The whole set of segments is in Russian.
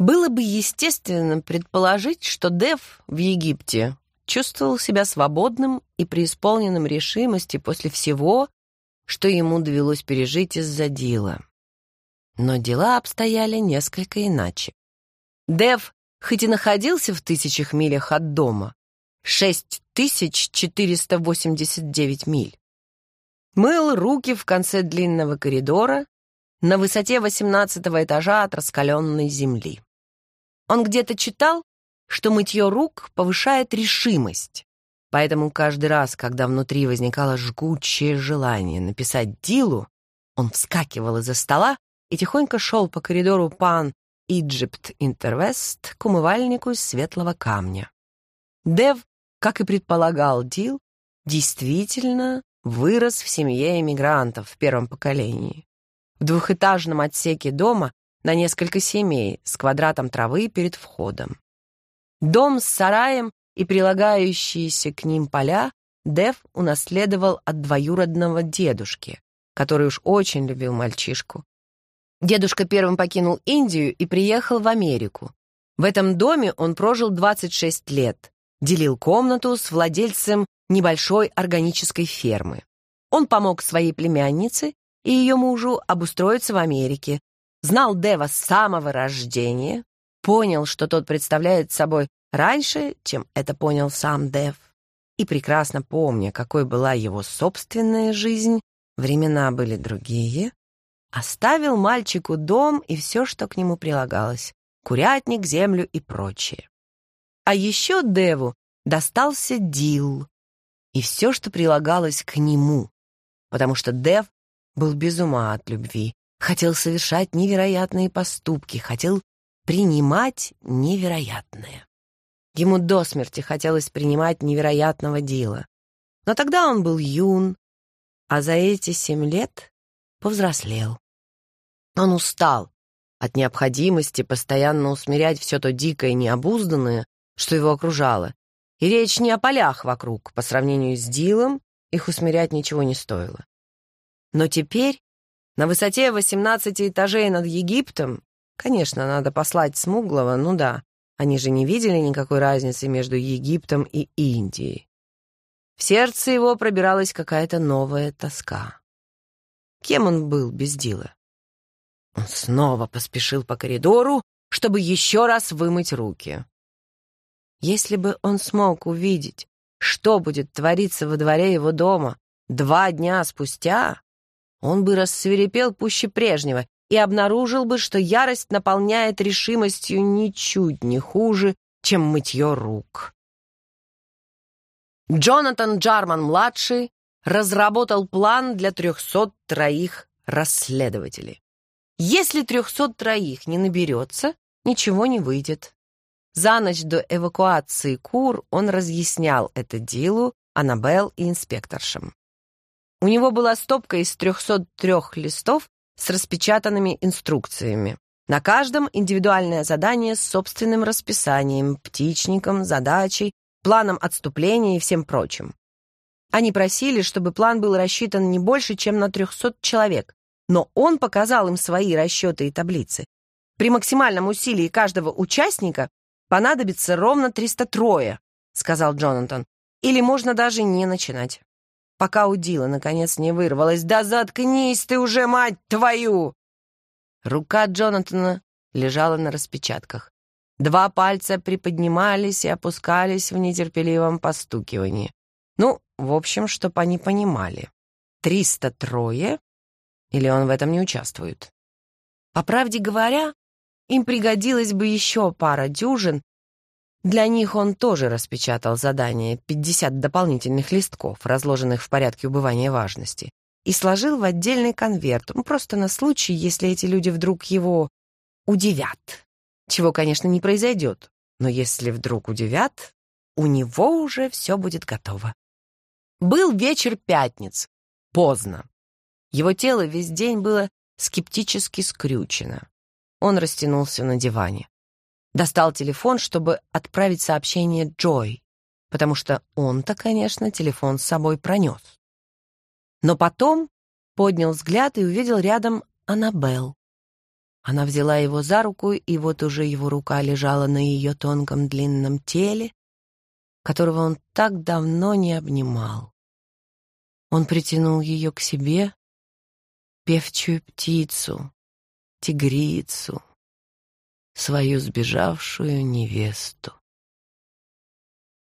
Было бы естественным предположить, что Дев в Египте чувствовал себя свободным и преисполненным решимости после всего, что ему довелось пережить из-за дела. Но дела обстояли несколько иначе. Дев, хоть и находился в тысячах милях от дома, 6489 миль, мыл руки в конце длинного коридора на высоте 18 этажа от раскаленной земли. Он где-то читал, что мытье рук повышает решимость. Поэтому каждый раз, когда внутри возникало жгучее желание написать Дилу, он вскакивал из-за стола и тихонько шел по коридору Пан Иджипт Интервест к умывальнику из светлого камня. Дев, как и предполагал Дил, действительно вырос в семье эмигрантов в первом поколении. В двухэтажном отсеке дома на несколько семей с квадратом травы перед входом. Дом с сараем и прилагающиеся к ним поля Дев унаследовал от двоюродного дедушки, который уж очень любил мальчишку. Дедушка первым покинул Индию и приехал в Америку. В этом доме он прожил 26 лет, делил комнату с владельцем небольшой органической фермы. Он помог своей племяннице и ее мужу обустроиться в Америке, знал Дева с самого рождения, понял, что тот представляет собой раньше, чем это понял сам Дев. И прекрасно помня, какой была его собственная жизнь, времена были другие, оставил мальчику дом и все, что к нему прилагалось, курятник, землю и прочее. А еще Деву достался Дил и все, что прилагалось к нему, потому что Дев был без ума от любви, хотел совершать невероятные поступки, хотел принимать невероятное. Ему до смерти хотелось принимать невероятного дела. Но тогда он был юн, а за эти семь лет повзрослел. Он устал от необходимости постоянно усмирять все то дикое и необузданное, что его окружало. И речь не о полях вокруг, по сравнению с Дилом, их усмирять ничего не стоило. Но теперь на высоте 18 этажей над Египтом? Конечно, надо послать Смуглого, ну да. Они же не видели никакой разницы между Египтом и Индией. В сердце его пробиралась какая-то новая тоска. Кем он был без Дила? Он снова поспешил по коридору, чтобы еще раз вымыть руки. Если бы он смог увидеть, что будет твориться во дворе его дома два дня спустя, он бы рассверепел пуще прежнего и обнаружил бы, что ярость наполняет решимостью ничуть не хуже, чем мытье рук. Джонатан Джарман-младший разработал план для 303 расследователей. Если 303 не наберется, ничего не выйдет. За ночь до эвакуации кур он разъяснял это делу Аннабелл и инспекторшам. У него была стопка из 303 листов с распечатанными инструкциями. На каждом индивидуальное задание с собственным расписанием, птичником, задачей, планом отступления и всем прочим. Они просили, чтобы план был рассчитан не больше, чем на 300 человек, но он показал им свои расчеты и таблицы. При максимальном усилии каждого участника понадобится ровно 303, сказал Джонатан, или можно даже не начинать пока удила, наконец, не вырвалась. «Да заткнись ты уже, мать твою!» Рука Джонатана лежала на распечатках. Два пальца приподнимались и опускались в нетерпеливом постукивании. Ну, в общем, чтоб они понимали. Триста трое? Или он в этом не участвует? По правде говоря, им пригодилась бы еще пара дюжин, для них он тоже распечатал задание 50 дополнительных листков, разложенных в порядке убывания важности, и сложил в отдельный конверт, ну, просто на случай, если эти люди вдруг его удивят. Чего, конечно, не произойдет, но если вдруг удивят, у него уже все будет готово. Был вечер пятниц. Поздно. Его тело весь день было скептически скрючено. Он растянулся на диване достал телефон, чтобы отправить сообщение Джой, потому что он-то, конечно, телефон с собой пронес. Но потом поднял взгляд и увидел рядом Аннабелл. Она взяла его за руку, и вот уже его рука лежала на ее тонком длинном теле, которого он так давно не обнимал. Он притянул ее к себе, певчую птицу, тигрицу, свою сбежавшую невесту.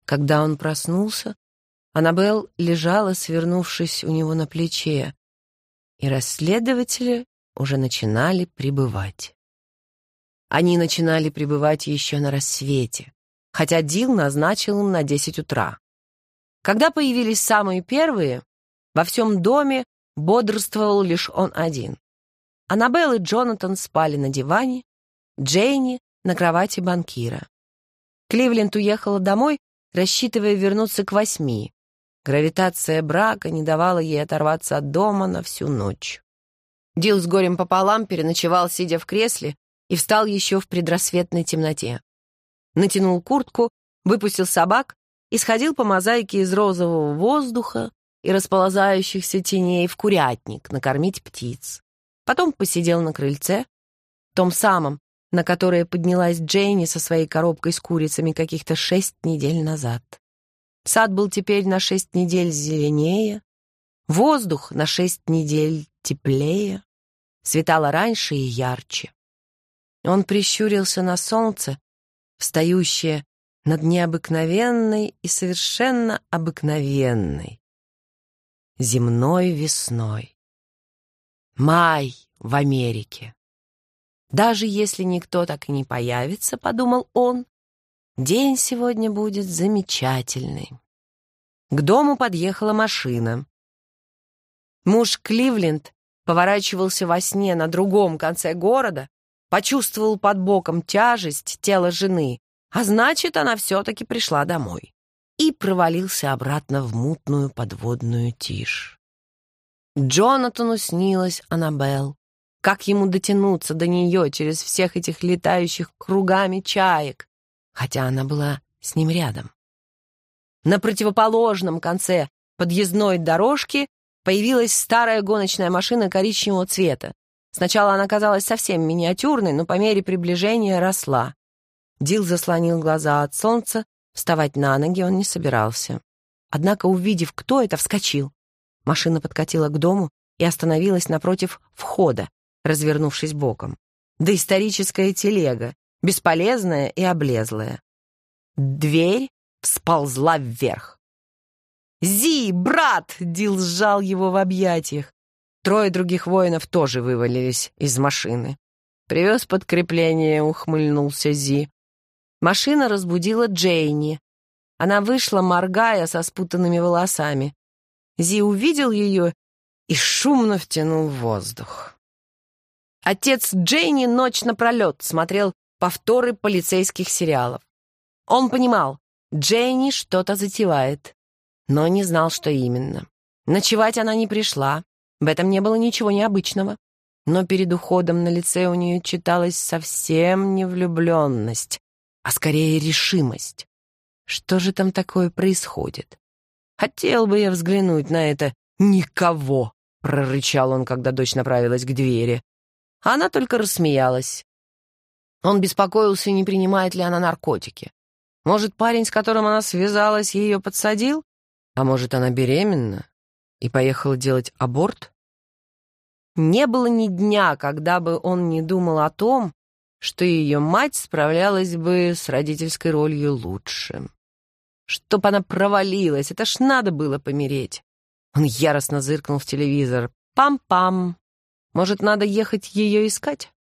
Когда он проснулся, Аннабелл лежала, свернувшись у него на плече, и расследователи уже начинали прибывать. Они начинали прибывать еще на рассвете, хотя Дил назначил им на 10 утра. Когда появились самые первые, во всем доме бодрствовал лишь он один. Аннабелл и Джонатан спали на диване, Джейни на кровати банкира. Кливленд уехала домой, рассчитывая вернуться к восьми. Гравитация брака не давала ей оторваться от дома на всю ночь. Дил с горем пополам переночевал, сидя в кресле, и встал еще в предрассветной темноте. Натянул куртку, выпустил собак и сходил по мозаике из розового воздуха и расползающихся теней в курятник накормить птиц. Потом посидел на крыльце, том самом, на которые поднялась Джейни со своей коробкой с курицами каких-то шесть недель назад. Сад был теперь на шесть недель зеленее, воздух на шесть недель теплее, светало раньше и ярче. Он прищурился на солнце, встающее над необыкновенной и совершенно обыкновенной земной весной. Май в Америке. Даже если никто так и не появится, подумал он, день сегодня будет замечательный. К дому подъехала машина. Муж Кливленд поворачивался во сне на другом конце города, почувствовал под боком тяжесть тела жены, а значит, она все-таки пришла домой и провалился обратно в мутную подводную тишь. Джонатану снилась Аннабелл, как ему дотянуться до нее через всех этих летающих кругами чаек? Хотя она была с ним рядом. На противоположном конце подъездной дорожки появилась старая гоночная машина коричневого цвета. Сначала она казалась совсем миниатюрной, но по мере приближения росла. Дил заслонил глаза от солнца, вставать на ноги он не собирался. Однако, увидев, кто это, вскочил. Машина подкатила к дому и остановилась напротив входа, развернувшись боком. «Доисторическая телега, бесполезная и облезлая». Дверь всползла вверх. «Зи, брат!» — Дил сжал его в объятиях. Трое других воинов тоже вывалились из машины. «Привез подкрепление», — ухмыльнулся Зи. Машина разбудила Джейни. Она вышла, моргая со спутанными волосами. Зи увидел ее и шумно втянул воздух. Отец Джейни ночь напролет смотрел повторы полицейских сериалов. Он понимал, Джейни что-то затевает, но не знал, что именно. Ночевать она не пришла, в этом не было ничего необычного. Но перед уходом на лице у нее читалась совсем не влюбленность, а скорее решимость. Что же там такое происходит? Хотел бы я взглянуть на это. «Никого!» — прорычал он, когда дочь направилась к двери. Она только рассмеялась. Он беспокоился, не принимает ли она наркотики. Может, парень, с которым она связалась, ее подсадил? А может, она беременна и поехала делать аборт? Не было ни дня, когда бы он не думал о том, что ее мать справлялась бы с родительской ролью лучше. Чтоб она провалилась, это ж надо было помереть. Он яростно зыркнул в телевизор. Пам-пам. Может, надо ехать ее искать?»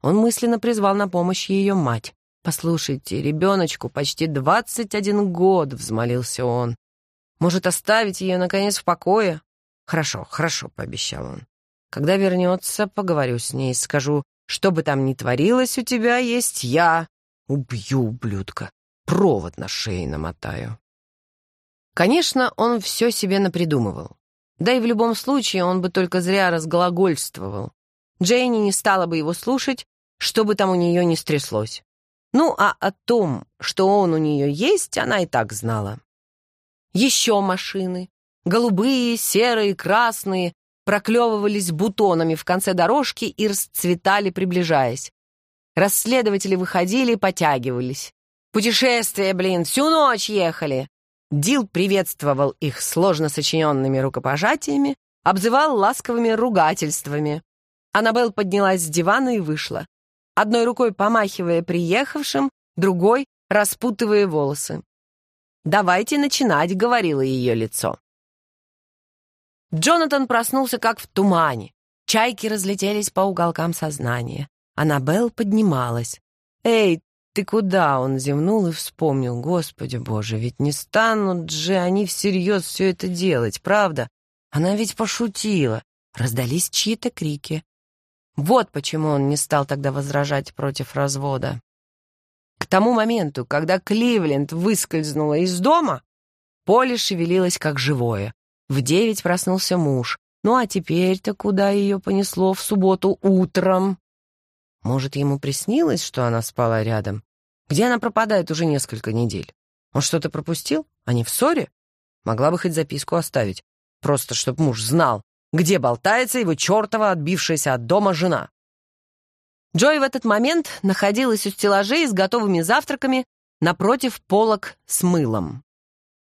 Он мысленно призвал на помощь ее мать. «Послушайте, ребеночку почти двадцать один год», — взмолился он. «Может, оставить ее, наконец, в покое?» «Хорошо, хорошо», — пообещал он. «Когда вернется, поговорю с ней, скажу, что бы там ни творилось у тебя, есть я. Убью, ублюдка, провод на шее намотаю». Конечно, он все себе напридумывал. Да и в любом случае он бы только зря разглагольствовал. Джейни не стала бы его слушать, что бы там у нее не стряслось. Ну, а о том, что он у нее есть, она и так знала. Еще машины, голубые, серые, красные, проклевывались бутонами в конце дорожки и расцветали, приближаясь. Расследователи выходили и потягивались. «Путешествие, блин, всю ночь ехали!» Дил приветствовал их сложно сочиненными рукопожатиями, обзывал ласковыми ругательствами. Аннабелл поднялась с дивана и вышла, одной рукой помахивая приехавшим, другой распутывая волосы. «Давайте начинать», — говорило ее лицо. Джонатан проснулся как в тумане. Чайки разлетелись по уголкам сознания. Аннабелл поднималась. «Эй, ты куда?» Он зевнул и вспомнил. «Господи боже, ведь не станут же они всерьез все это делать, правда? Она ведь пошутила!» Раздались чьи-то крики. Вот почему он не стал тогда возражать против развода. К тому моменту, когда Кливленд выскользнула из дома, поле шевелилось как живое. В девять проснулся муж. Ну а теперь-то куда ее понесло в субботу утром? Может, ему приснилось, что она спала рядом? где она пропадает уже несколько недель. Он что-то пропустил? Они в ссоре? Могла бы хоть записку оставить. Просто, чтобы муж знал, где болтается его чертова отбившаяся от дома жена. Джой в этот момент находилась у стеллажей с готовыми завтраками напротив полок с мылом.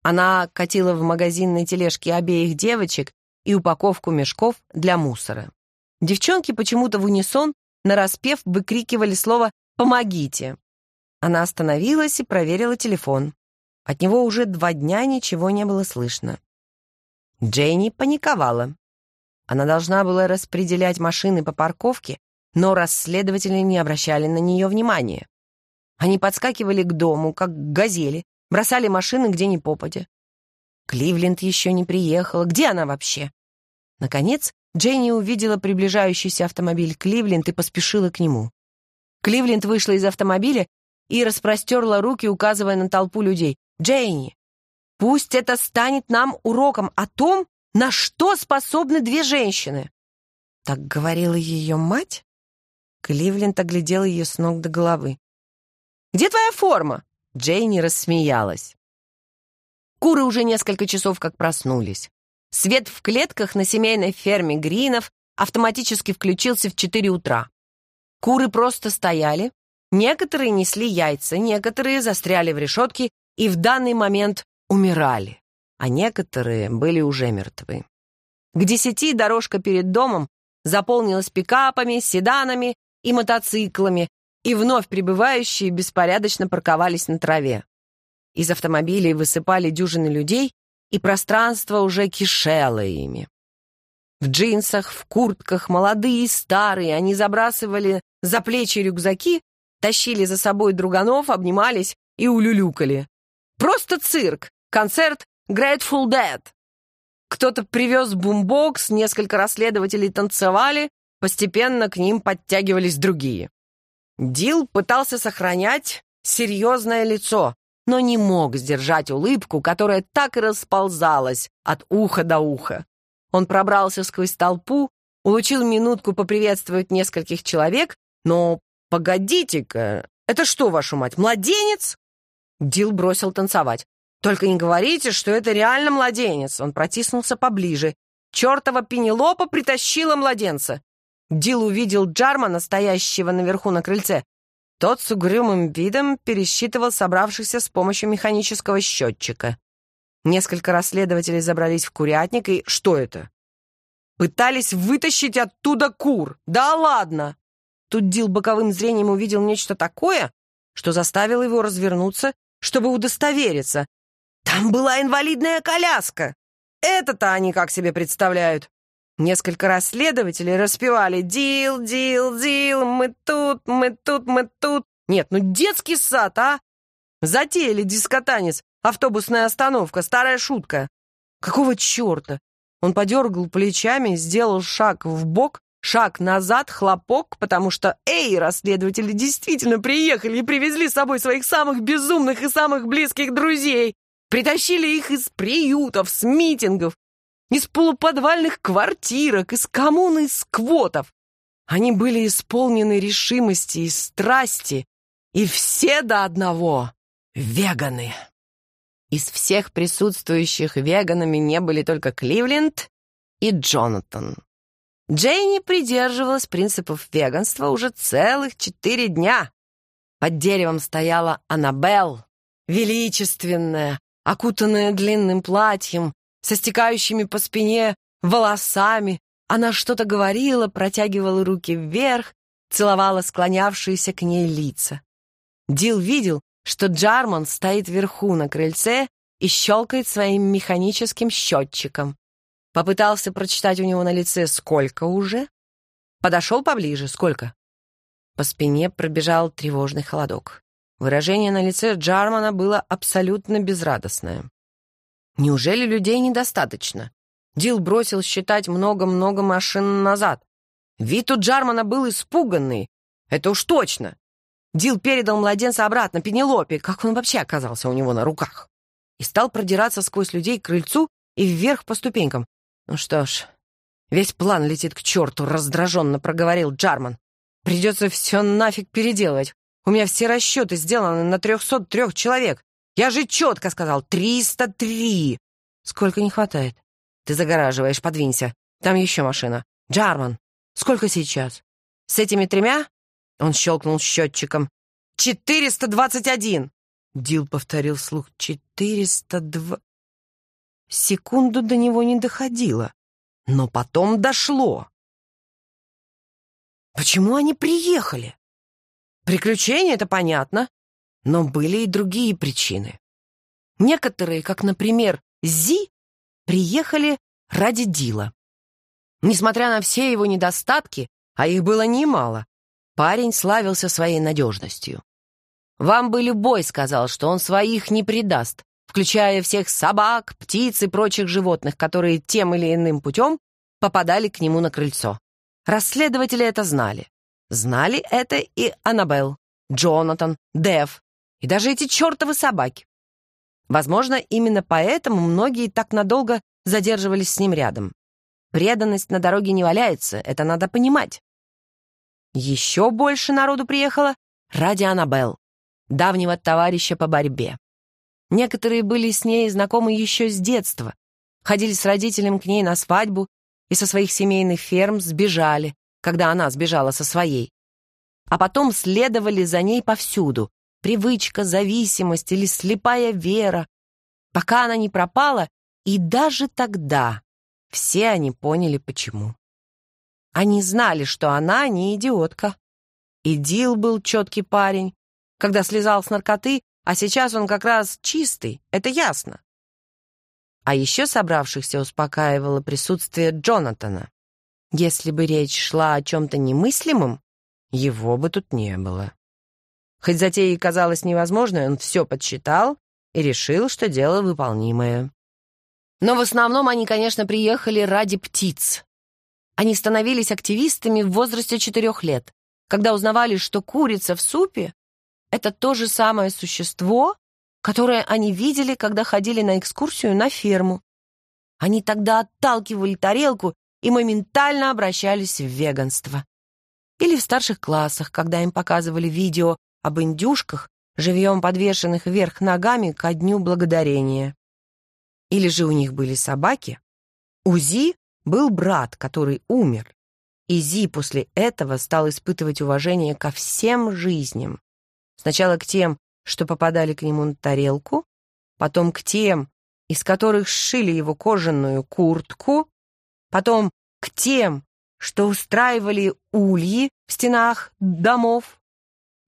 Она катила в магазинной тележке обеих девочек и упаковку мешков для мусора. Девчонки почему-то в унисон нараспев выкрикивали слово «помогите», она остановилась и проверила телефон. От него уже два дня ничего не было слышно. Джейни паниковала. Она должна была распределять машины по парковке, но расследователи не обращали на нее внимания. Они подскакивали к дому, как газели, бросали машины где ни попадя. Кливленд еще не приехала. Где она вообще? Наконец, Дженни увидела приближающийся автомобиль Кливленд и поспешила к нему. Кливленд вышла из автомобиля и распростерла руки, указывая на толпу людей. «Джейни, пусть это станет нам уроком о том, на что способны две женщины!» Так говорила ее мать? Кливленд оглядел ее с ног до головы. «Где твоя форма?» Джейни рассмеялась. Куры уже несколько часов как проснулись. Свет в клетках на семейной ферме Гринов автоматически включился в 4 утра. Куры просто стояли, Некоторые несли яйца, некоторые застряли в решетке и в данный момент умирали, а некоторые были уже мертвы. К десяти дорожка перед домом заполнилась пикапами, седанами и мотоциклами, и вновь прибывающие беспорядочно парковались на траве. Из автомобилей высыпали дюжины людей, и пространство уже кишело ими. В джинсах, в куртках, молодые и старые, они забрасывали за плечи рюкзаки тащили за собой друганов, обнимались и улюлюкали. Просто цирк! Концерт Grateful Dead! Кто-то привез бумбокс, несколько расследователей танцевали, постепенно к ним подтягивались другие. Дил пытался сохранять серьезное лицо, но не мог сдержать улыбку, которая так и расползалась от уха до уха. Он пробрался сквозь толпу, улучил минутку поприветствовать нескольких человек, но «Погодите-ка, это что, вашу мать, младенец?» Дил бросил танцевать. «Только не говорите, что это реально младенец!» Он протиснулся поближе. «Чертова Пенелопа притащила младенца!» Дил увидел Джарма, настоящего наверху на крыльце. Тот с угрюмым видом пересчитывал собравшихся с помощью механического счетчика. Несколько расследователей забрались в курятник и... Что это? Пытались вытащить оттуда кур. Да ладно! Тут Дил боковым зрением увидел нечто такое, что заставило его развернуться, чтобы удостовериться. Там была инвалидная коляска. Это-то они как себе представляют. Несколько раз следователей распевали «Дил, Дил, Дил, мы тут, мы тут, мы тут». Нет, ну детский сад, а? Затеяли дискотанец, автобусная остановка, старая шутка. Какого черта? Он подергал плечами, сделал шаг в бок шаг назад, хлопок, потому что, эй, расследователи действительно приехали и привезли с собой своих самых безумных и самых близких друзей. Притащили их из приютов, с митингов, из полуподвальных квартирок, из коммун и сквотов. Они были исполнены решимости и страсти, и все до одного — веганы. Из всех присутствующих веганами не были только Кливленд и Джонатан. Джейни придерживалась принципов веганства уже целых четыре дня. Под деревом стояла Аннабелл, величественная, окутанная длинным платьем, со стекающими по спине волосами. Она что-то говорила, протягивала руки вверх, целовала склонявшиеся к ней лица. Дил видел, что Джарман стоит вверху на крыльце и щелкает своим механическим счетчиком. Попытался прочитать у него на лице «Сколько уже?» Подошел поближе «Сколько?» По спине пробежал тревожный холодок. Выражение на лице Джармана было абсолютно безрадостное. «Неужели людей недостаточно?» Дил бросил считать много-много машин назад. Вид у Джармана был испуганный. Это уж точно. Дил передал младенца обратно Пенелопе, как он вообще оказался у него на руках, и стал продираться сквозь людей к крыльцу и вверх по ступенькам. «Ну что ж, весь план летит к черту», — раздраженно проговорил Джарман. «Придется все нафиг переделывать. У меня все расчеты сделаны на трехсот трех человек. Я же четко сказал, триста три. Сколько не хватает? Ты загораживаешь, подвинься. Там еще машина. Джарман, сколько сейчас? С этими тремя? Он щелкнул счетчиком. Четыреста двадцать один. Дил повторил вслух. Четыреста два секунду до него не доходило, но потом дошло. Почему они приехали? Приключения — это понятно, но были и другие причины. Некоторые, как, например, Зи, приехали ради Дила. Несмотря на все его недостатки, а их было немало, парень славился своей надежностью. «Вам бы любой сказал, что он своих не предаст, включая всех собак, птиц и прочих животных, которые тем или иным путем попадали к нему на крыльцо. Расследователи это знали. Знали это и Аннабелл, Джонатан, Дев и даже эти чертовы собаки. Возможно, именно поэтому многие так надолго задерживались с ним рядом. Преданность на дороге не валяется, это надо понимать. Еще больше народу приехало ради Аннабелл, давнего товарища по борьбе. Некоторые были с ней знакомы еще с детства, ходили с родителем к ней на свадьбу и со своих семейных ферм сбежали, когда она сбежала со своей. А потом следовали за ней повсюду, привычка, зависимость или слепая вера, пока она не пропала, и даже тогда все они поняли, почему. Они знали, что она не идиотка. И Дил был четкий парень. Когда слезал с наркоты, а сейчас он как раз чистый, это ясно. А еще собравшихся успокаивало присутствие Джонатана. Если бы речь шла о чем-то немыслимом, его бы тут не было. Хоть затея и казалась невозможной, он все подсчитал и решил, что дело выполнимое. Но в основном они, конечно, приехали ради птиц. Они становились активистами в возрасте четырех лет, когда узнавали, что курица в супе это то же самое существо, которое они видели, когда ходили на экскурсию на ферму. Они тогда отталкивали тарелку и моментально обращались в веганство. Или в старших классах, когда им показывали видео об индюшках, живьем подвешенных вверх ногами ко дню благодарения. Или же у них были собаки. Узи был брат, который умер. И Зи после этого стал испытывать уважение ко всем жизням. Сначала к тем, что попадали к нему на тарелку, потом к тем, из которых сшили его кожаную куртку, потом к тем, что устраивали ульи в стенах домов.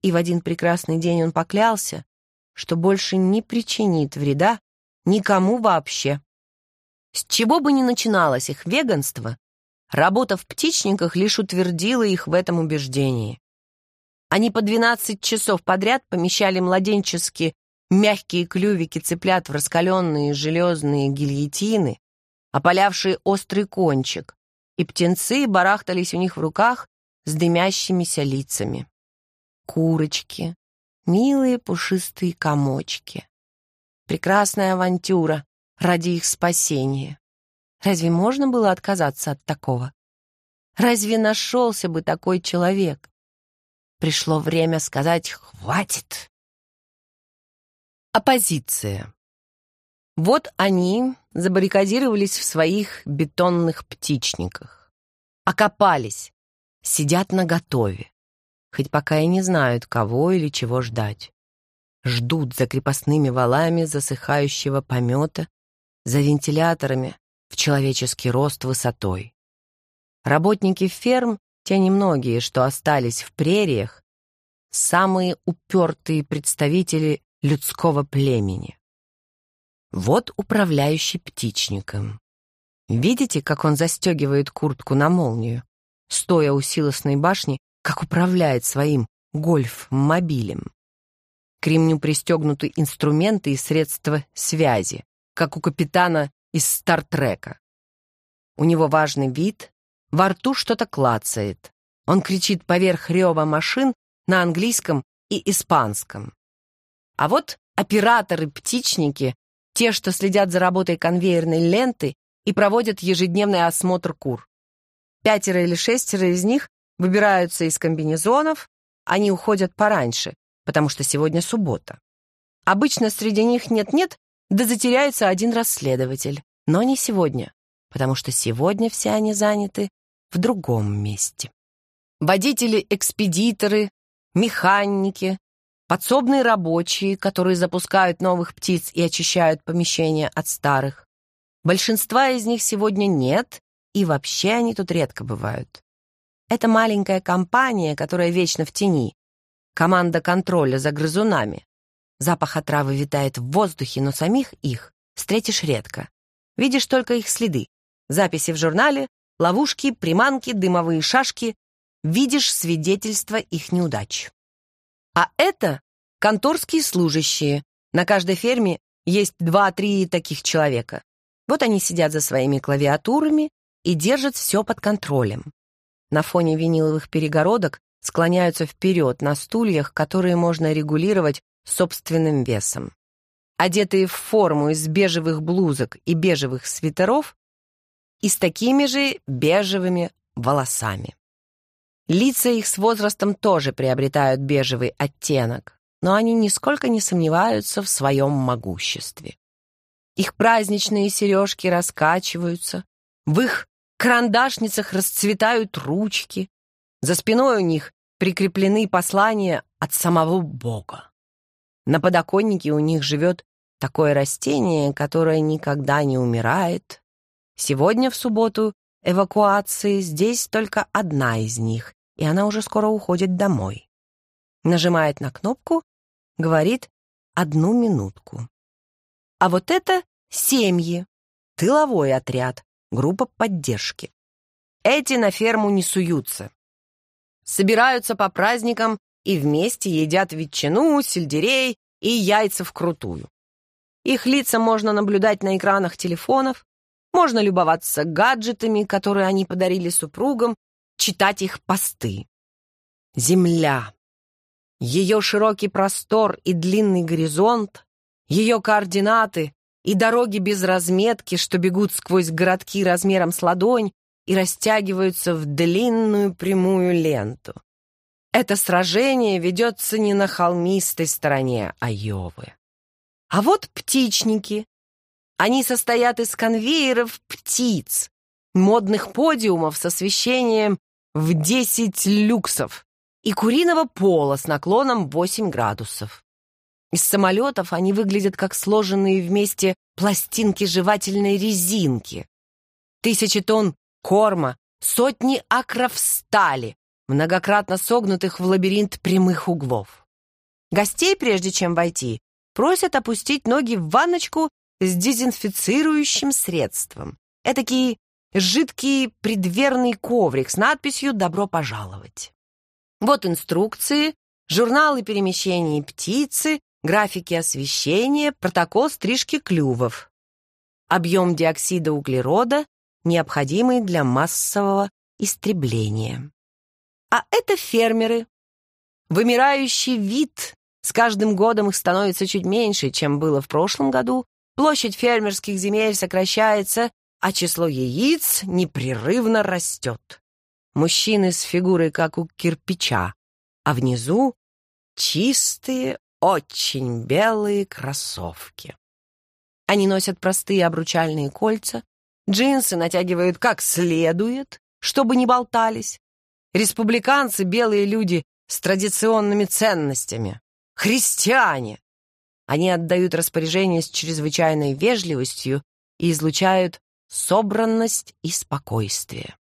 И в один прекрасный день он поклялся, что больше не причинит вреда никому вообще. С чего бы ни начиналось их веганство, работа в птичниках лишь утвердила их в этом убеждении. Они по 12 часов подряд помещали младенческие мягкие клювики цыплят в раскаленные железные гильотины, опалявшие острый кончик, и птенцы барахтались у них в руках с дымящимися лицами. Курочки, милые пушистые комочки. Прекрасная авантюра ради их спасения. Разве можно было отказаться от такого? Разве нашелся бы такой человек? Пришло время сказать «хватит». Оппозиция. Вот они забаррикадировались в своих бетонных птичниках. Окопались, сидят на готове Хоть пока и не знают, кого или чего ждать. Ждут за крепостными валами засыхающего помета, за вентиляторами в человеческий рост высотой. Работники ферм те немногие, что остались в прериях, самые упертые представители людского племени. Вот управляющий птичником. Видите, как он застегивает куртку на молнию, стоя у силосной башни, как управляет своим гольф-мобилем. К ремню пристегнуты инструменты и средства связи, как у капитана из Стартрека. У него важный вид, во рту что-то клацает. Он кричит поверх рева машин на английском и испанском. А вот операторы-птичники, те, что следят за работой конвейерной ленты и проводят ежедневный осмотр кур. Пятеро или шестеро из них выбираются из комбинезонов, они уходят пораньше, потому что сегодня суббота. Обычно среди них нет-нет, да затеряется один расследователь, но не сегодня потому что сегодня все они заняты в другом месте. Водители-экспедиторы, механики, подсобные рабочие, которые запускают новых птиц и очищают помещения от старых. Большинства из них сегодня нет, и вообще они тут редко бывают. Это маленькая компания, которая вечно в тени. Команда контроля за грызунами. Запах отравы витает в воздухе, но самих их встретишь редко. Видишь только их следы записи в журнале, ловушки, приманки, дымовые шашки. Видишь свидетельство их неудач. А это конторские служащие. На каждой ферме есть два-три таких человека. Вот они сидят за своими клавиатурами и держат все под контролем. На фоне виниловых перегородок склоняются вперед на стульях, которые можно регулировать собственным весом. Одетые в форму из бежевых блузок и бежевых свитеров, и с такими же бежевыми волосами. Лица их с возрастом тоже приобретают бежевый оттенок, но они нисколько не сомневаются в своем могуществе. Их праздничные сережки раскачиваются, в их карандашницах расцветают ручки, за спиной у них прикреплены послания от самого Бога. На подоконнике у них живет такое растение, которое никогда не умирает Сегодня в субботу эвакуации здесь только одна из них, и она уже скоро уходит домой. Нажимает на кнопку, говорит «одну минутку». А вот это семьи, тыловой отряд, группа поддержки. Эти на ферму не суются. Собираются по праздникам и вместе едят ветчину, сельдерей и яйца вкрутую. Их лица можно наблюдать на экранах телефонов, можно любоваться гаджетами, которые они подарили супругам, читать их посты. Земля. Ее широкий простор и длинный горизонт, ее координаты и дороги без разметки, что бегут сквозь городки размером с ладонь и растягиваются в длинную прямую ленту. Это сражение ведется не на холмистой стороне Айовы. А вот птичники, они состоят из конвейеров птиц, модных подиумов с освещением в 10 люксов и куриного пола с наклоном 8 градусов. Из самолетов они выглядят как сложенные вместе пластинки жевательной резинки. Тысячи тонн корма, сотни акров стали, многократно согнутых в лабиринт прямых углов. Гостей, прежде чем войти, просят опустить ноги в ванночку с дезинфицирующим средством. Этакий жидкий предверный коврик с надписью «Добро пожаловать». Вот инструкции, журналы перемещений птицы, графики освещения, протокол стрижки клювов. Объем диоксида углерода, необходимый для массового истребления. А это фермеры. Вымирающий вид. С каждым годом их становится чуть меньше, чем было в прошлом году, Площадь фермерских земель сокращается, а число яиц непрерывно растет. Мужчины с фигурой, как у кирпича, а внизу чистые, очень белые кроссовки. Они носят простые обручальные кольца, джинсы натягивают как следует, чтобы не болтались. Республиканцы — белые люди с традиционными ценностями. Христиане! Они отдают распоряжение с чрезвычайной вежливостью и излучают собранность и спокойствие.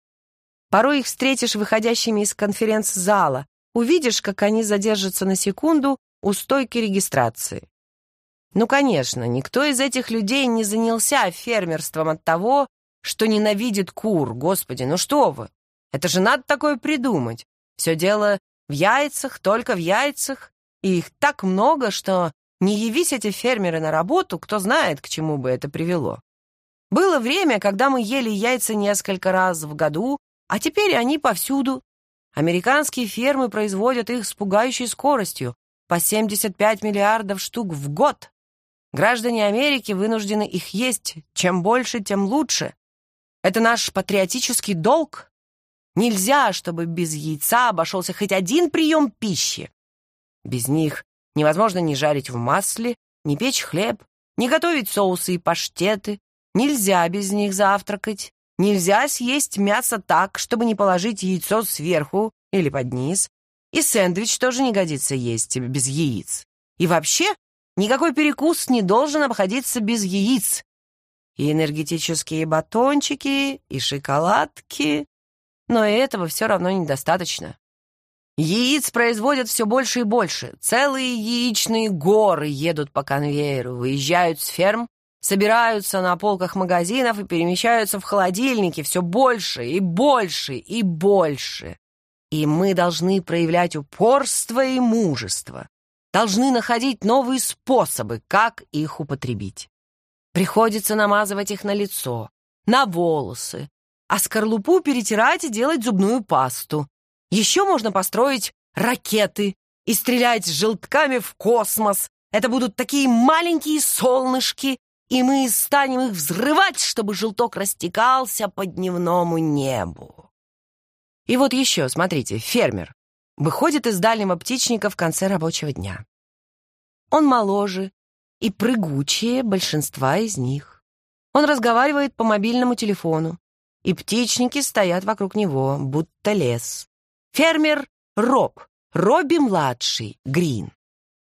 Порой их встретишь выходящими из конференц-зала, увидишь, как они задержатся на секунду у стойки регистрации. Ну, конечно, никто из этих людей не занялся фермерством от того, что ненавидит кур. Господи, ну что вы! Это же надо такое придумать. Все дело в яйцах, только в яйцах, и их так много, что не явись эти фермеры на работу, кто знает, к чему бы это привело. Было время, когда мы ели яйца несколько раз в году, а теперь они повсюду. Американские фермы производят их с пугающей скоростью, по 75 миллиардов штук в год. Граждане Америки вынуждены их есть. Чем больше, тем лучше. Это наш патриотический долг. Нельзя, чтобы без яйца обошелся хоть один прием пищи. Без них Невозможно не жарить в масле, не печь хлеб, не готовить соусы и паштеты. Нельзя без них завтракать. Нельзя съесть мясо так, чтобы не положить яйцо сверху или под низ. И сэндвич тоже не годится есть без яиц. И вообще никакой перекус не должен обходиться без яиц. И энергетические батончики, и шоколадки. Но и этого все равно недостаточно. Яиц производят все больше и больше. Целые яичные горы едут по конвейеру, выезжают с ферм, собираются на полках магазинов и перемещаются в холодильники все больше и больше и больше. И мы должны проявлять упорство и мужество. Должны находить новые способы, как их употребить. Приходится намазывать их на лицо, на волосы, а скорлупу перетирать и делать зубную пасту. Еще можно построить ракеты и стрелять желтками в космос. Это будут такие маленькие солнышки, и мы станем их взрывать, чтобы желток растекался по дневному небу. И вот еще, смотрите, фермер выходит из дальнего птичника в конце рабочего дня. Он моложе и прыгучее большинства из них. Он разговаривает по мобильному телефону, и птичники стоят вокруг него, будто лес. Фермер Роб, Робби-младший, Грин.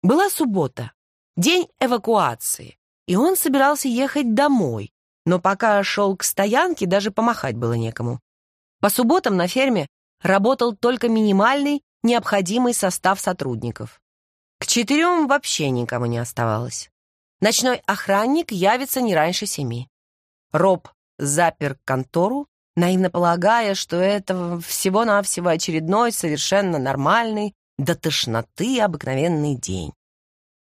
Была суббота, день эвакуации, и он собирался ехать домой, но пока шел к стоянке, даже помахать было некому. По субботам на ферме работал только минимальный, необходимый состав сотрудников. К четырем вообще никому не оставалось. Ночной охранник явится не раньше семи. Роб запер контору, наивно полагая, что это всего-навсего очередной совершенно нормальный до тошноты обыкновенный день.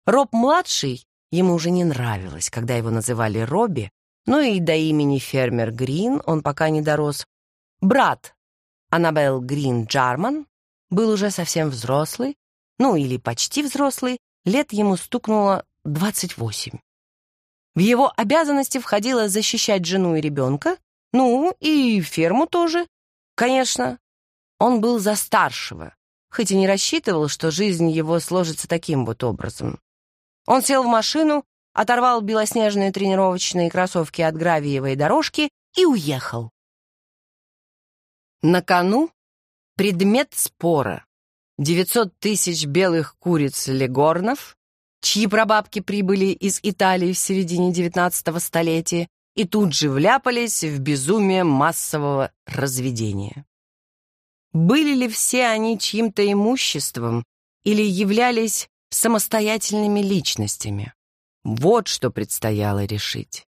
Роб-младший ему уже не нравилось, когда его называли Робби, ну и до имени фермер Грин он пока не дорос. Брат Аннабелл Грин Джарман был уже совсем взрослый, ну или почти взрослый, лет ему стукнуло 28. В его обязанности входило защищать жену и ребенка, ну, и ферму тоже, конечно. Он был за старшего, хоть и не рассчитывал, что жизнь его сложится таким вот образом. Он сел в машину, оторвал белоснежные тренировочные кроссовки от гравиевой дорожки и уехал. На кону предмет спора. 900 тысяч белых куриц-легорнов, чьи прабабки прибыли из Италии в середине 19 столетия и тут же вляпались в безумие массового разведения. Были ли все они чьим-то имуществом или являлись самостоятельными личностями? Вот что предстояло решить.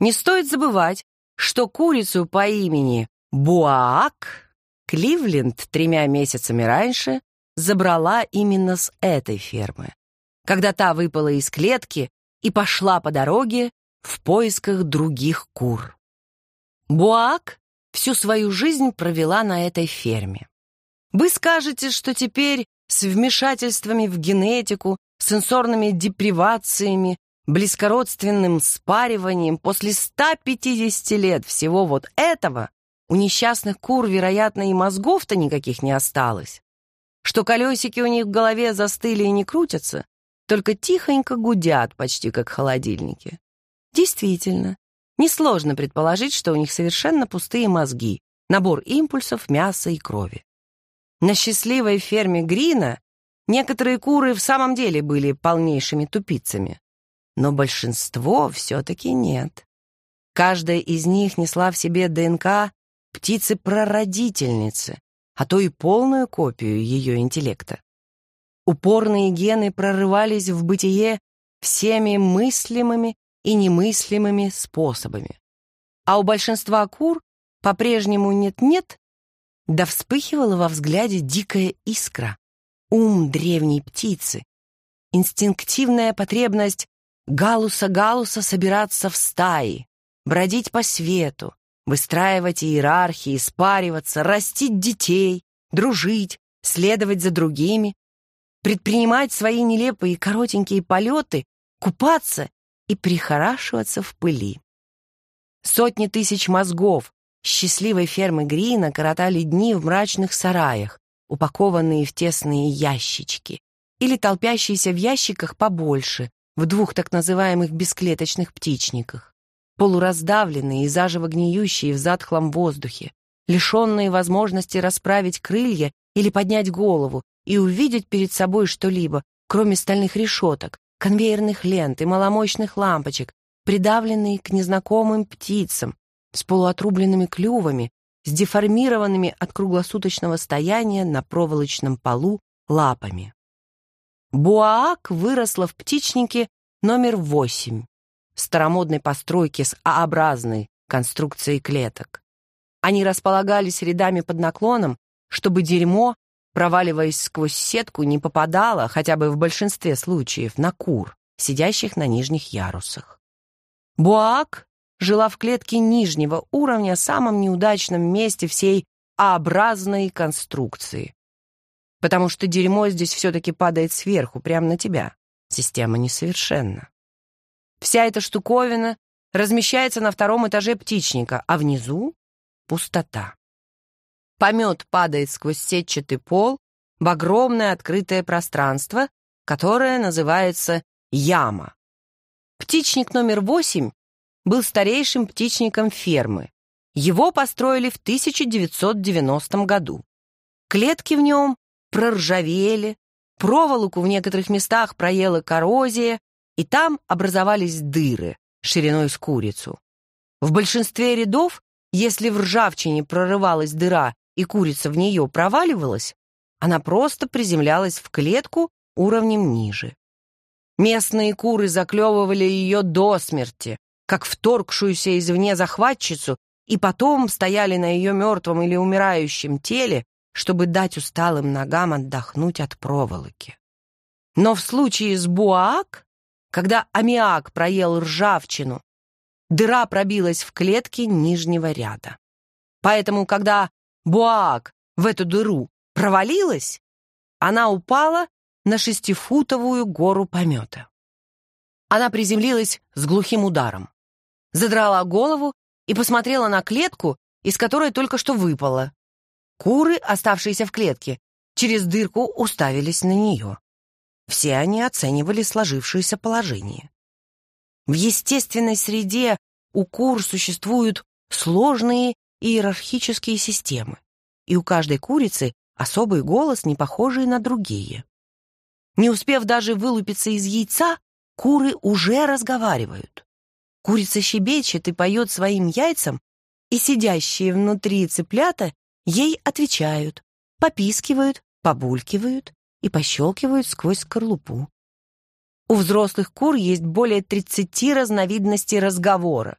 Не стоит забывать, что курицу по имени Буаак Кливленд тремя месяцами раньше забрала именно с этой фермы. Когда та выпала из клетки и пошла по дороге, в поисках других кур. Буак всю свою жизнь провела на этой ферме. Вы скажете, что теперь с вмешательствами в генетику, сенсорными депривациями, близкородственным спариванием после 150 лет всего вот этого у несчастных кур, вероятно, и мозгов-то никаких не осталось. Что колесики у них в голове застыли и не крутятся, только тихонько гудят почти как холодильники. Действительно, несложно предположить, что у них совершенно пустые мозги, набор импульсов, мяса и крови. На счастливой ферме Грина некоторые куры в самом деле были полнейшими тупицами, но большинство все-таки нет. Каждая из них несла в себе ДНК птицы-прародительницы, а то и полную копию ее интеллекта. Упорные гены прорывались в бытие всеми мыслимыми и немыслимыми способами. А у большинства кур по-прежнему нет-нет, да вспыхивала во взгляде дикая искра, ум древней птицы, инстинктивная потребность галуса-галуса собираться в стаи, бродить по свету, выстраивать иерархии, спариваться, растить детей, дружить, следовать за другими, предпринимать свои нелепые коротенькие полеты, купаться и прихорашиваться в пыли. Сотни тысяч мозгов счастливой фермы Грина коротали дни в мрачных сараях, упакованные в тесные ящички, или толпящиеся в ящиках побольше, в двух так называемых бесклеточных птичниках, полураздавленные и заживо гниющие в затхлом воздухе, лишенные возможности расправить крылья или поднять голову и увидеть перед собой что-либо, кроме стальных решеток, конвейерных лент и маломощных лампочек, придавленные к незнакомым птицам, с полуотрубленными клювами, с деформированными от круглосуточного стояния на проволочном полу лапами. Буаак выросла в птичнике номер восемь старомодной постройке с А-образной конструкцией клеток. Они располагались рядами под наклоном, чтобы дерьмо проваливаясь сквозь сетку, не попадала, хотя бы в большинстве случаев, на кур, сидящих на нижних ярусах. Буак жила в клетке нижнего уровня, самом неудачном месте всей А-образной конструкции. Потому что дерьмо здесь все-таки падает сверху, прямо на тебя. Система несовершенна. Вся эта штуковина размещается на втором этаже птичника, а внизу — пустота помет падает сквозь сетчатый пол в огромное открытое пространство, которое называется яма. Птичник номер восемь был старейшим птичником фермы. Его построили в 1990 году. Клетки в нем проржавели, проволоку в некоторых местах проела коррозия, и там образовались дыры шириной с курицу. В большинстве рядов, если в ржавчине прорывалась дыра и курица в нее проваливалась, она просто приземлялась в клетку уровнем ниже. Местные куры заклевывали ее до смерти, как вторгшуюся извне захватчицу, и потом стояли на ее мертвом или умирающем теле, чтобы дать усталым ногам отдохнуть от проволоки. Но в случае с буак, когда аммиак проел ржавчину, дыра пробилась в клетке нижнего ряда. Поэтому, когда Буак, в эту дыру, провалилась, она упала на шестифутовую гору помета. Она приземлилась с глухим ударом, задрала голову и посмотрела на клетку, из которой только что выпала. Куры, оставшиеся в клетке, через дырку уставились на нее. Все они оценивали сложившееся положение. В естественной среде у кур существуют сложные иерархические системы, и у каждой курицы особый голос, не похожий на другие. Не успев даже вылупиться из яйца, куры уже разговаривают. Курица щебечет и поет своим яйцам, и сидящие внутри цыплята ей отвечают, попискивают, побулькивают и пощелкивают сквозь скорлупу. У взрослых кур есть более 30 разновидностей разговора,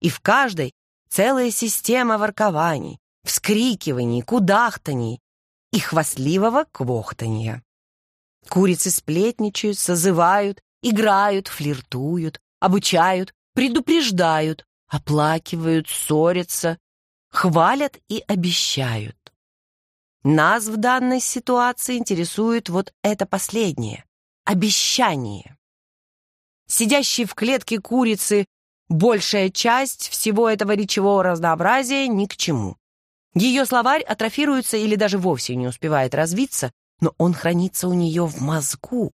и в каждой целая система воркований, вскрикиваний, кудахтаний и хвастливого квохтанья. Курицы сплетничают, созывают, играют, флиртуют, обучают, предупреждают, оплакивают, ссорятся, хвалят и обещают. Нас в данной ситуации интересует вот это последнее — обещание. Сидящие в клетке курицы Большая часть всего этого речевого разнообразия ни к чему. Ее словарь атрофируется или даже вовсе не успевает развиться, но он хранится у нее в мозгу.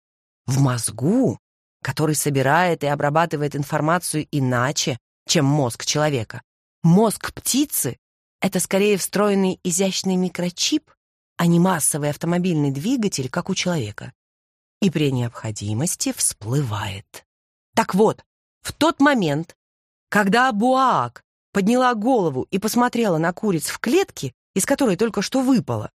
В мозгу, который собирает и обрабатывает информацию иначе, чем мозг человека. Мозг птицы — это скорее встроенный изящный микрочип, а не массовый автомобильный двигатель, как у человека. И при необходимости всплывает. Так вот, в тот момент, когда Буак подняла голову и посмотрела на куриц в клетке, из которой только что выпала,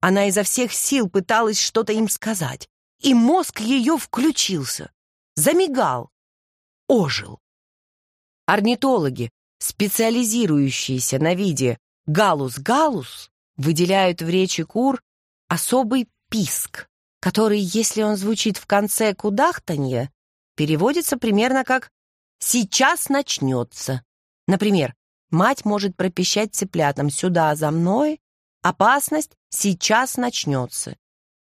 она изо всех сил пыталась что-то им сказать, и мозг ее включился, замигал, ожил. Орнитологи, специализирующиеся на виде галус-галус, выделяют в речи кур особый писк, который, если он звучит в конце кудахтанья, переводится примерно как Сейчас начнется. Например, мать может пропищать цыплятам «сюда, за мной», «опасность сейчас начнется».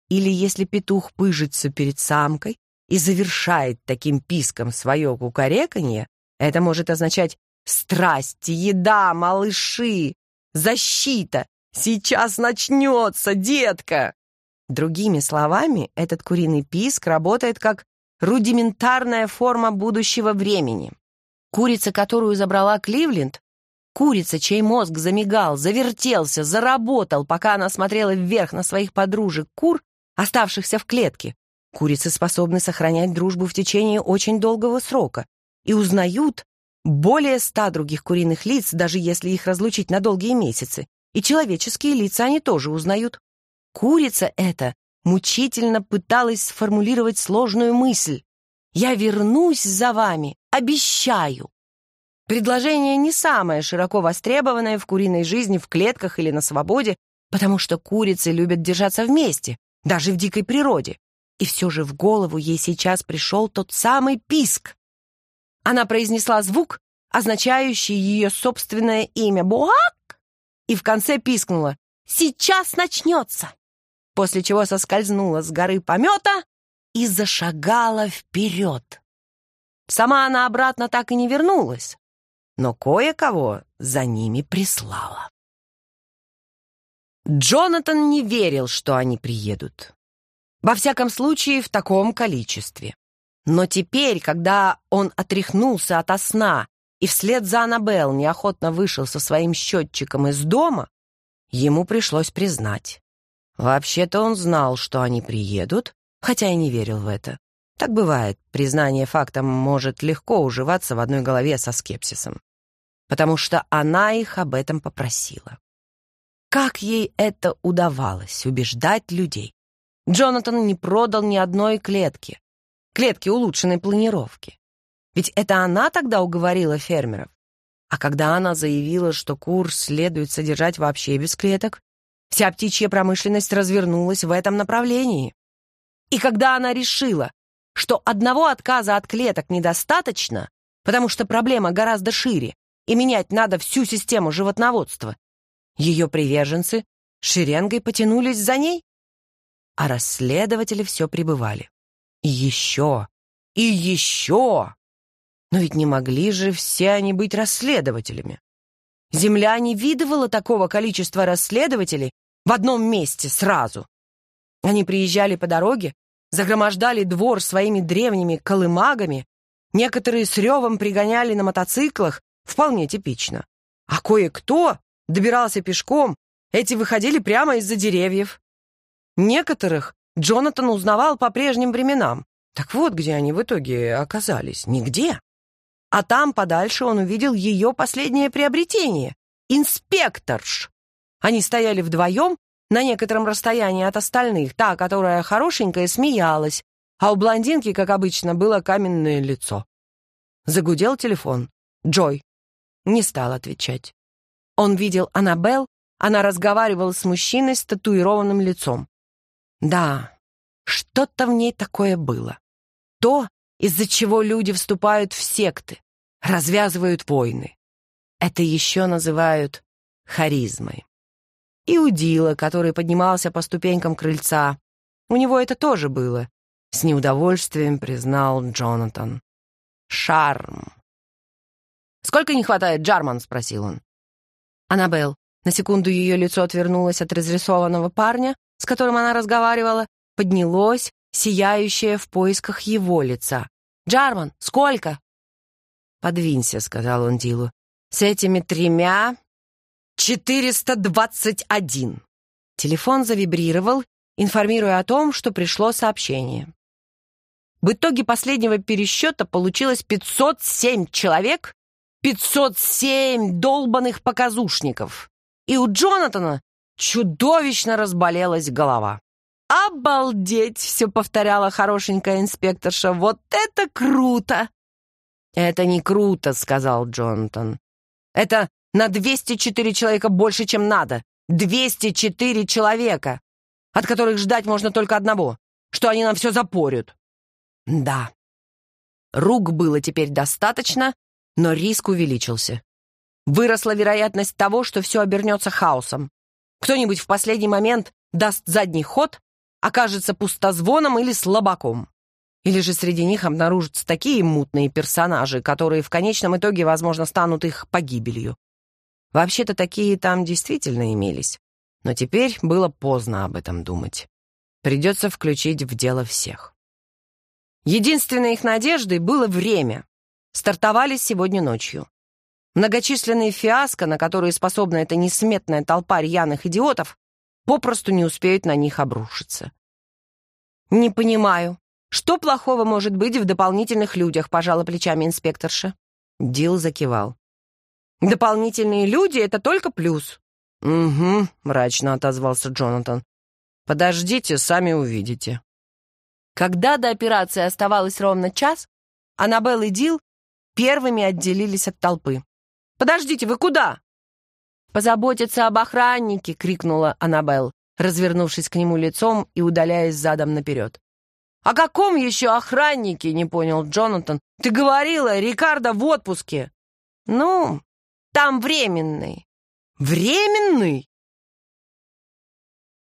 Или если петух пыжится перед самкой и завершает таким писком свое кукареканье, это может означать страсть, еда, малыши, защита, сейчас начнется, детка». Другими словами, этот куриный писк работает как рудиментарная форма будущего времени. Курица, которую забрала Кливленд, курица, чей мозг замигал, завертелся, заработал, пока она смотрела вверх на своих подружек кур, оставшихся в клетке. Курицы способны сохранять дружбу в течение очень долгого срока и узнают более ста других куриных лиц, даже если их разлучить на долгие месяцы. И человеческие лица они тоже узнают. Курица эта мучительно пыталась сформулировать сложную мысль. «Я вернусь за вами, обещаю!» Предложение не самое широко востребованное в куриной жизни в клетках или на свободе, потому что курицы любят держаться вместе, даже в дикой природе. И все же в голову ей сейчас пришел тот самый писк. Она произнесла звук, означающий ее собственное имя «Буак», и в конце пискнула «Сейчас начнется!» после чего соскользнула с горы помета и зашагала вперед. Сама она обратно так и не вернулась, но кое-кого за ними прислала. Джонатан не верил, что они приедут. Во всяком случае, в таком количестве. Но теперь, когда он отряхнулся от сна и вслед за Аннабелл неохотно вышел со своим счетчиком из дома, ему пришлось признать, Вообще-то он знал, что они приедут, хотя и не верил в это. Так бывает, признание фактом может легко уживаться в одной голове со скепсисом. Потому что она их об этом попросила. Как ей это удавалось, убеждать людей? Джонатан не продал ни одной клетки. Клетки улучшенной планировки. Ведь это она тогда уговорила фермеров. А когда она заявила, что курс следует содержать вообще без клеток, Вся птичья промышленность развернулась в этом направлении. И когда она решила, что одного отказа от клеток недостаточно, потому что проблема гораздо шире, и менять надо всю систему животноводства, ее приверженцы шеренгой потянулись за ней, а расследователи все пребывали. И еще, и еще! Но ведь не могли же все они быть расследователями. Земля не видывала такого количества расследователей в одном месте сразу. Они приезжали по дороге, загромождали двор своими древними колымагами, некоторые с ревом пригоняли на мотоциклах, вполне типично. А кое-кто добирался пешком, эти выходили прямо из-за деревьев. Некоторых Джонатан узнавал по прежним временам. Так вот, где они в итоге оказались. Нигде. А там подальше он увидел ее последнее приобретение — инспекторш. Они стояли вдвоем на некотором расстоянии от остальных, та, которая а хорошенькая, смеялась, а у блондинки, как обычно, было каменное лицо. Загудел телефон. Джой. Не стал отвечать. Он видел Аннабелл, она разговаривала с мужчиной с татуированным лицом. Да, что-то в ней такое было. То, из-за чего люди вступают в секты, развязывают войны. Это еще называют харизмой и удила, который поднимался по ступенькам крыльца. У него это тоже было, с неудовольствием признал Джонатан. Шарм. «Сколько не хватает, Джарман?» — спросил он. Аннабелл. На секунду ее лицо отвернулось от разрисованного парня, с которым она разговаривала, поднялось, сияющее в поисках его лица. «Джарман, сколько?» «Подвинься», — сказал он Дилу. «С этими тремя 421. Телефон завибрировал, информируя о том, что пришло сообщение. В итоге последнего пересчета получилось 507 человек, 507 долбанных показушников. И у Джонатана чудовищно разболелась голова. «Обалдеть!» — все повторяла хорошенькая инспекторша. «Вот это круто!» «Это не круто!» — сказал Джонатан. «Это на 204 человека больше, чем надо. 204 человека, от которых ждать можно только одного, что они нам все запорют. Да. Рук было теперь достаточно, но риск увеличился. Выросла вероятность того, что все обернется хаосом. Кто-нибудь в последний момент даст задний ход, окажется пустозвоном или слабаком. Или же среди них обнаружатся такие мутные персонажи, которые в конечном итоге, возможно, станут их погибелью. Вообще-то такие там действительно имелись. Но теперь было поздно об этом думать. Придется включить в дело всех. Единственной их надеждой было время. Стартовали сегодня ночью. Многочисленные фиаско, на которые способна эта несметная толпа рьяных идиотов, попросту не успеют на них обрушиться. «Не понимаю, что плохого может быть в дополнительных людях?» — пожала плечами инспекторша. Дил закивал. Дополнительные люди — это только плюс». «Угу», — мрачно отозвался Джонатан. «Подождите, сами увидите». Когда до операции оставалось ровно час, Аннабелл и Дил первыми отделились от толпы. «Подождите, вы куда?» «Позаботиться об охраннике!» — крикнула Аннабелл, развернувшись к нему лицом и удаляясь задом наперед. «О каком еще охраннике?» — не понял Джонатан. «Ты говорила, Рикардо в отпуске!» «Ну, там временный». «Временный?»